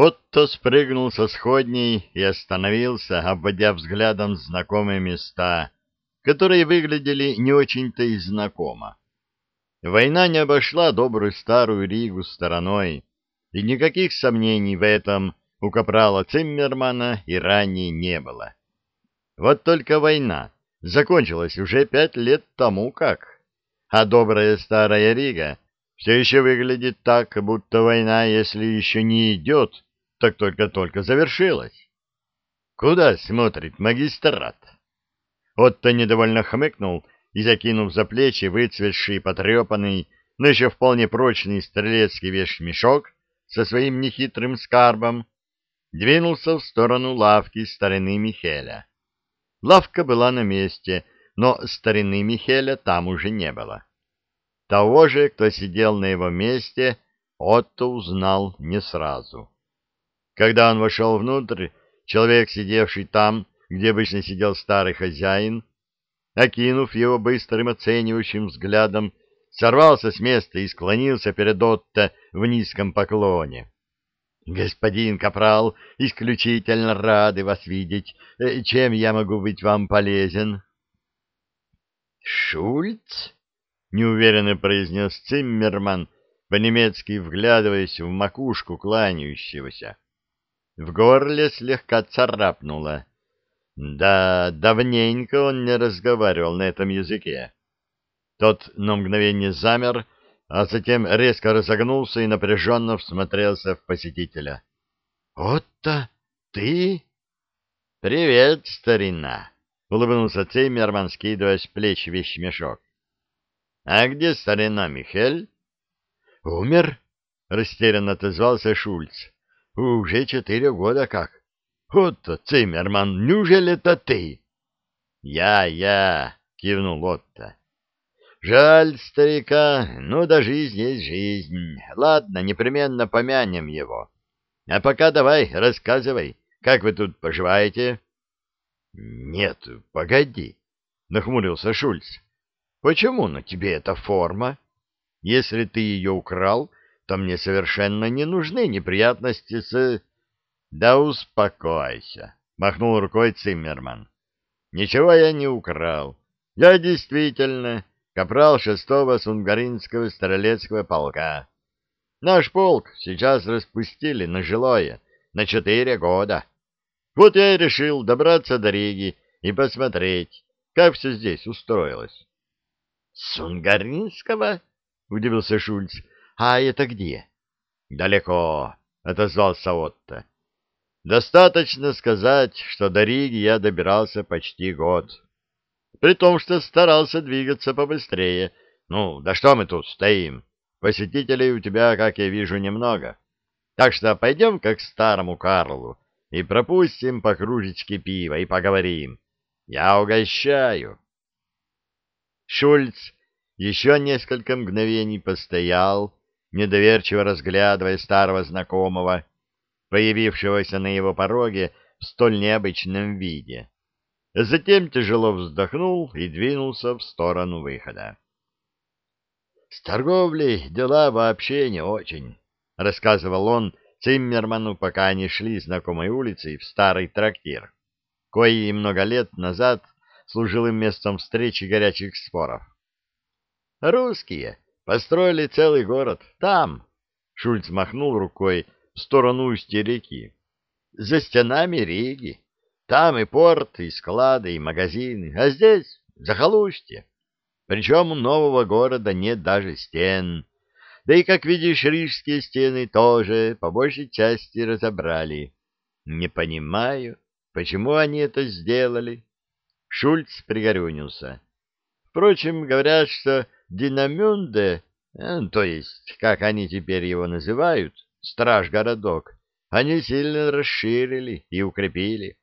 Отто спрыгнул со сходней и остановился, обводя взглядом знакомые места, которые выглядели не очень-то и знакомо. Война не обошла добрую старую Ригу стороной, и никаких сомнений в этом у капрала Циммермана и ранее не было. Вот только война закончилась уже пять лет тому как, а добрая старая Рига все еще выглядит так, будто война, если еще не идет, так только-только завершилась. Куда смотрит магистрат? Отто недовольно хмыкнул и, закинув за плечи выцветший, потрепанный, но еще вполне прочный стрелецкий вещмешок со своим нехитрым скарбом, двинулся в сторону лавки старины Михеля. Лавка была на месте, но старины Михеля там уже не было. Того же, кто сидел на его месте, Отто узнал не сразу. Когда он вошел внутрь, человек, сидевший там, где обычно сидел старый хозяин, окинув его быстрым оценивающим взглядом, сорвался с места и склонился перед Отто в низком поклоне. — Господин Капрал, исключительно рады вас видеть. Э, чем я могу быть вам полезен? — Шульц? — неуверенно произнес Циммерман, по-немецки вглядываясь в макушку кланяющегося. В горле слегка царапнуло. Да, давненько он не разговаривал на этом языке. Тот на мгновение замер, а затем резко разогнулся и напряженно всмотрелся в посетителя. — Вот-то ты? — Привет, старина! — улыбнулся Цеймерман, скидывая с плеч вещмешок. — А где старина Михель? — Умер? — растерянно отозвался Шульц. Уже четыре года как. Отто, Циммерман, неужели это ты? Я, я, кивнул Отто. Жаль старика, ну да жизнь есть жизнь. Ладно, непременно помянем его. А пока давай, рассказывай, как вы тут поживаете? Нет, погоди, нахмурился Шульц. Почему на тебе эта форма? Если ты ее украл, то мне совершенно не нужны неприятности с... — Да успокойся, — махнул рукой Циммерман. — Ничего я не украл. Я действительно капрал шестого сунгаринского стрелецкого полка. Наш полк сейчас распустили на жилое на четыре года. Вот я и решил добраться до Риги и посмотреть, как все здесь устроилось. — Сунгаринского? — удивился Шульц. А это где? Далеко, отозвался Отто. Достаточно сказать, что до Риги я добирался почти год. При том, что старался двигаться побыстрее. Ну, да что мы тут стоим? Посетителей у тебя, как я вижу, немного. Так что пойдем как к старому Карлу и пропустим по кружечке пива и поговорим. Я угощаю. Шульц еще несколько мгновений постоял, недоверчиво разглядывая старого знакомого, появившегося на его пороге в столь необычном виде. Затем тяжело вздохнул и двинулся в сторону выхода. — С торговлей дела вообще не очень, — рассказывал он Циммерману, пока они шли знакомой улицей в старый трактир, кое много лет назад служил им местом встречи горячих споров. — Русские Построили целый город. Там. Шульц махнул рукой в сторону устья реки. За стенами Риги. Там и порт, и склады, и магазины. А здесь захолустье. Причем у нового города нет даже стен. Да и, как видишь, рижские стены тоже по большей части разобрали. Не понимаю, почему они это сделали. Шульц пригорюнился. Впрочем, говорят, что Динамюнде, э, то есть, как они теперь его называют, страж-городок, они сильно расширили и укрепили.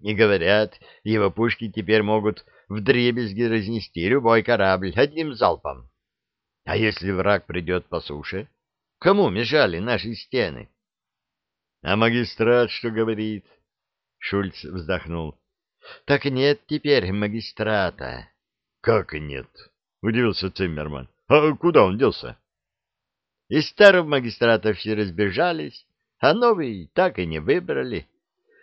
И говорят, его пушки теперь могут вдребезги разнести любой корабль одним залпом. А если враг придет по суше? Кому мешали наши стены? — А магистрат что говорит? Шульц вздохнул. — Так нет теперь магистрата. — Как нет? — удивился Циммерман. — А куда он делся? Из старого магистрата все разбежались, а новый так и не выбрали.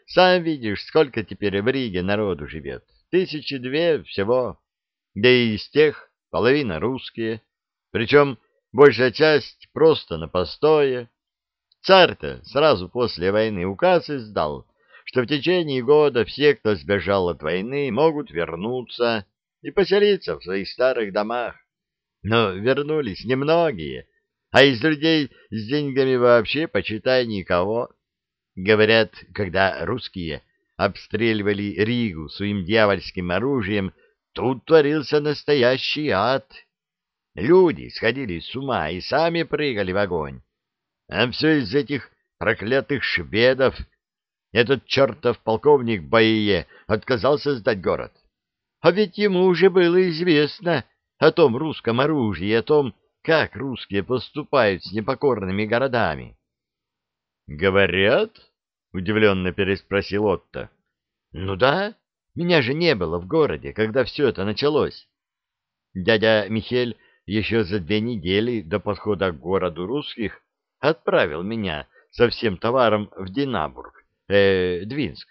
Сам видишь, сколько теперь в Риге народу живет. Тысячи две всего. Да и из тех половина русские. Причем большая часть просто на постое. Царь-то сразу после войны указ издал, что в течение года все, кто сбежал от войны, могут вернуться и поселиться в своих старых домах. Но вернулись немногие, а из людей с деньгами вообще, почитай, никого. Говорят, когда русские обстреливали Ригу своим дьявольским оружием, тут творился настоящий ад. Люди сходили с ума и сами прыгали в огонь. А все из этих проклятых шведов. Этот чертов полковник Баие отказался сдать город. А ведь ему уже было известно о том русском оружии, о том, как русские поступают с непокорными городами. — Говорят? — удивленно переспросил Отто. — Ну да, меня же не было в городе, когда все это началось. Дядя Михель еще за две недели до подхода к городу русских отправил меня со всем товаром в Динабург, э, Двинск,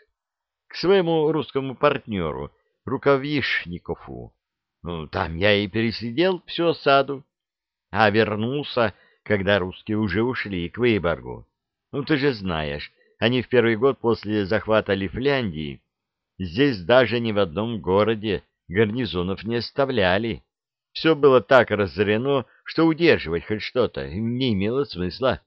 к своему русскому партнеру, Рукавишникову. Ну, там я и пересидел всю осаду, а вернулся, когда русские уже ушли к Выборгу. Ну, ты же знаешь, они в первый год после захвата Лифляндии здесь даже ни в одном городе гарнизонов не оставляли. Все было так разорено, что удерживать хоть что-то не имело смысла.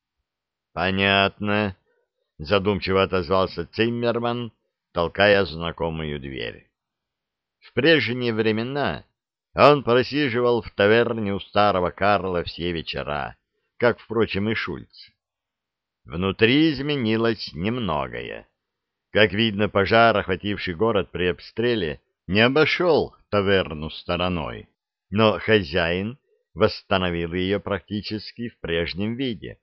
— Понятно, — задумчиво отозвался Циммерман, толкая знакомую дверь. В прежние времена он просиживал в таверне у старого Карла все вечера, как, впрочем, и Шульц. Внутри изменилось немногое. Как видно, пожар, охвативший город при обстреле, не обошел таверну стороной, но хозяин восстановил ее практически в прежнем виде.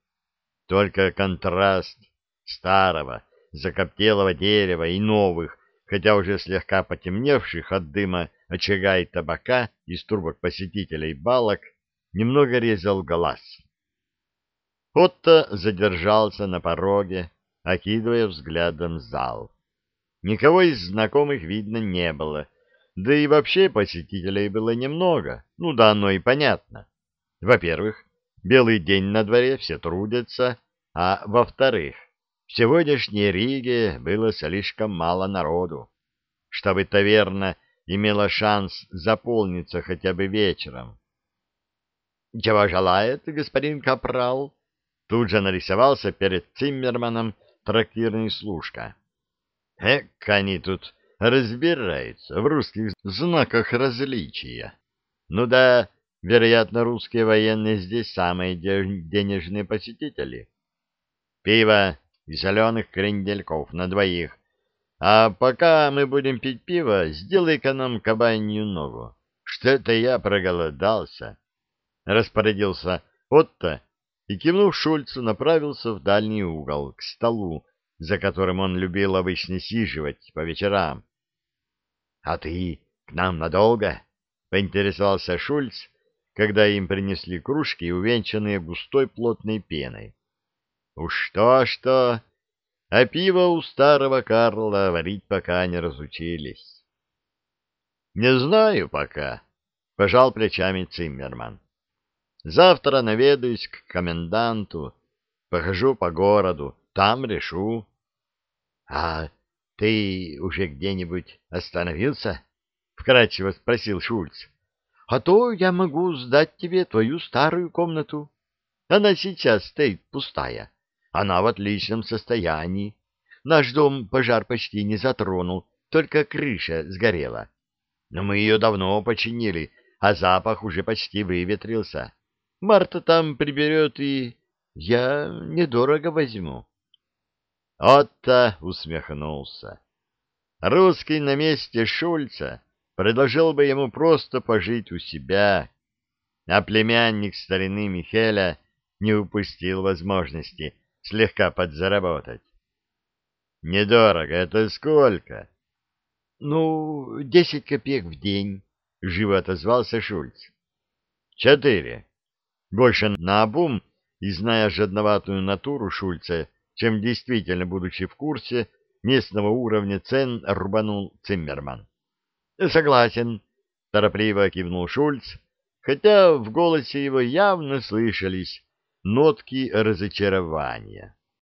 Только контраст старого, закоптелого дерева и новых, хотя уже слегка потемневших от дыма очага и табака из трубок посетителей балок, немного резал глаз. Отто задержался на пороге, окидывая взглядом зал. Никого из знакомых видно не было, да и вообще посетителей было немного, ну да, оно и понятно. Во-первых, белый день на дворе, все трудятся, а во-вторых, в сегодняшней Риге было слишком мало народу, чтобы таверна имела шанс заполниться хотя бы вечером. — Чего желает господин Капрал? Тут же нарисовался перед Циммерманом трактирный служка. — Эк, они тут разбираются в русских знаках различия. Ну да, вероятно, русские военные здесь самые денежные посетители. Пиво и соленых крендельков на двоих. А пока мы будем пить пиво, сделай-ка нам кабанью ногу. Что-то я проголодался. Распорядился Отто и, кивнув Шульцу, направился в дальний угол, к столу, за которым он любил обычно сиживать по вечерам. — А ты к нам надолго? — поинтересовался Шульц, когда им принесли кружки, увенчанные густой плотной пеной. Уж что-что, а пиво у старого Карла варить пока не разучились. — Не знаю пока, — пожал плечами Циммерман. — Завтра наведаюсь к коменданту, похожу по городу, там решу. — А ты уже где-нибудь остановился? — вкратчиво спросил Шульц. — А то я могу сдать тебе твою старую комнату. Она сейчас стоит пустая. Она в отличном состоянии. Наш дом пожар почти не затронул, только крыша сгорела. Но мы ее давно починили, а запах уже почти выветрился. Марта там приберет, и я недорого возьму. Отто усмехнулся. Русский на месте Шульца предложил бы ему просто пожить у себя, а племянник старины Михеля не упустил возможности слегка подзаработать. Недорого, это сколько? Ну, десять копеек в день, живо отозвался Шульц. Четыре. Больше на обум и зная жадноватую натуру Шульца, чем действительно будучи в курсе местного уровня цен, рубанул Циммерман. — Согласен, — торопливо кивнул Шульц, хотя в голосе его явно слышались нотки разочарования.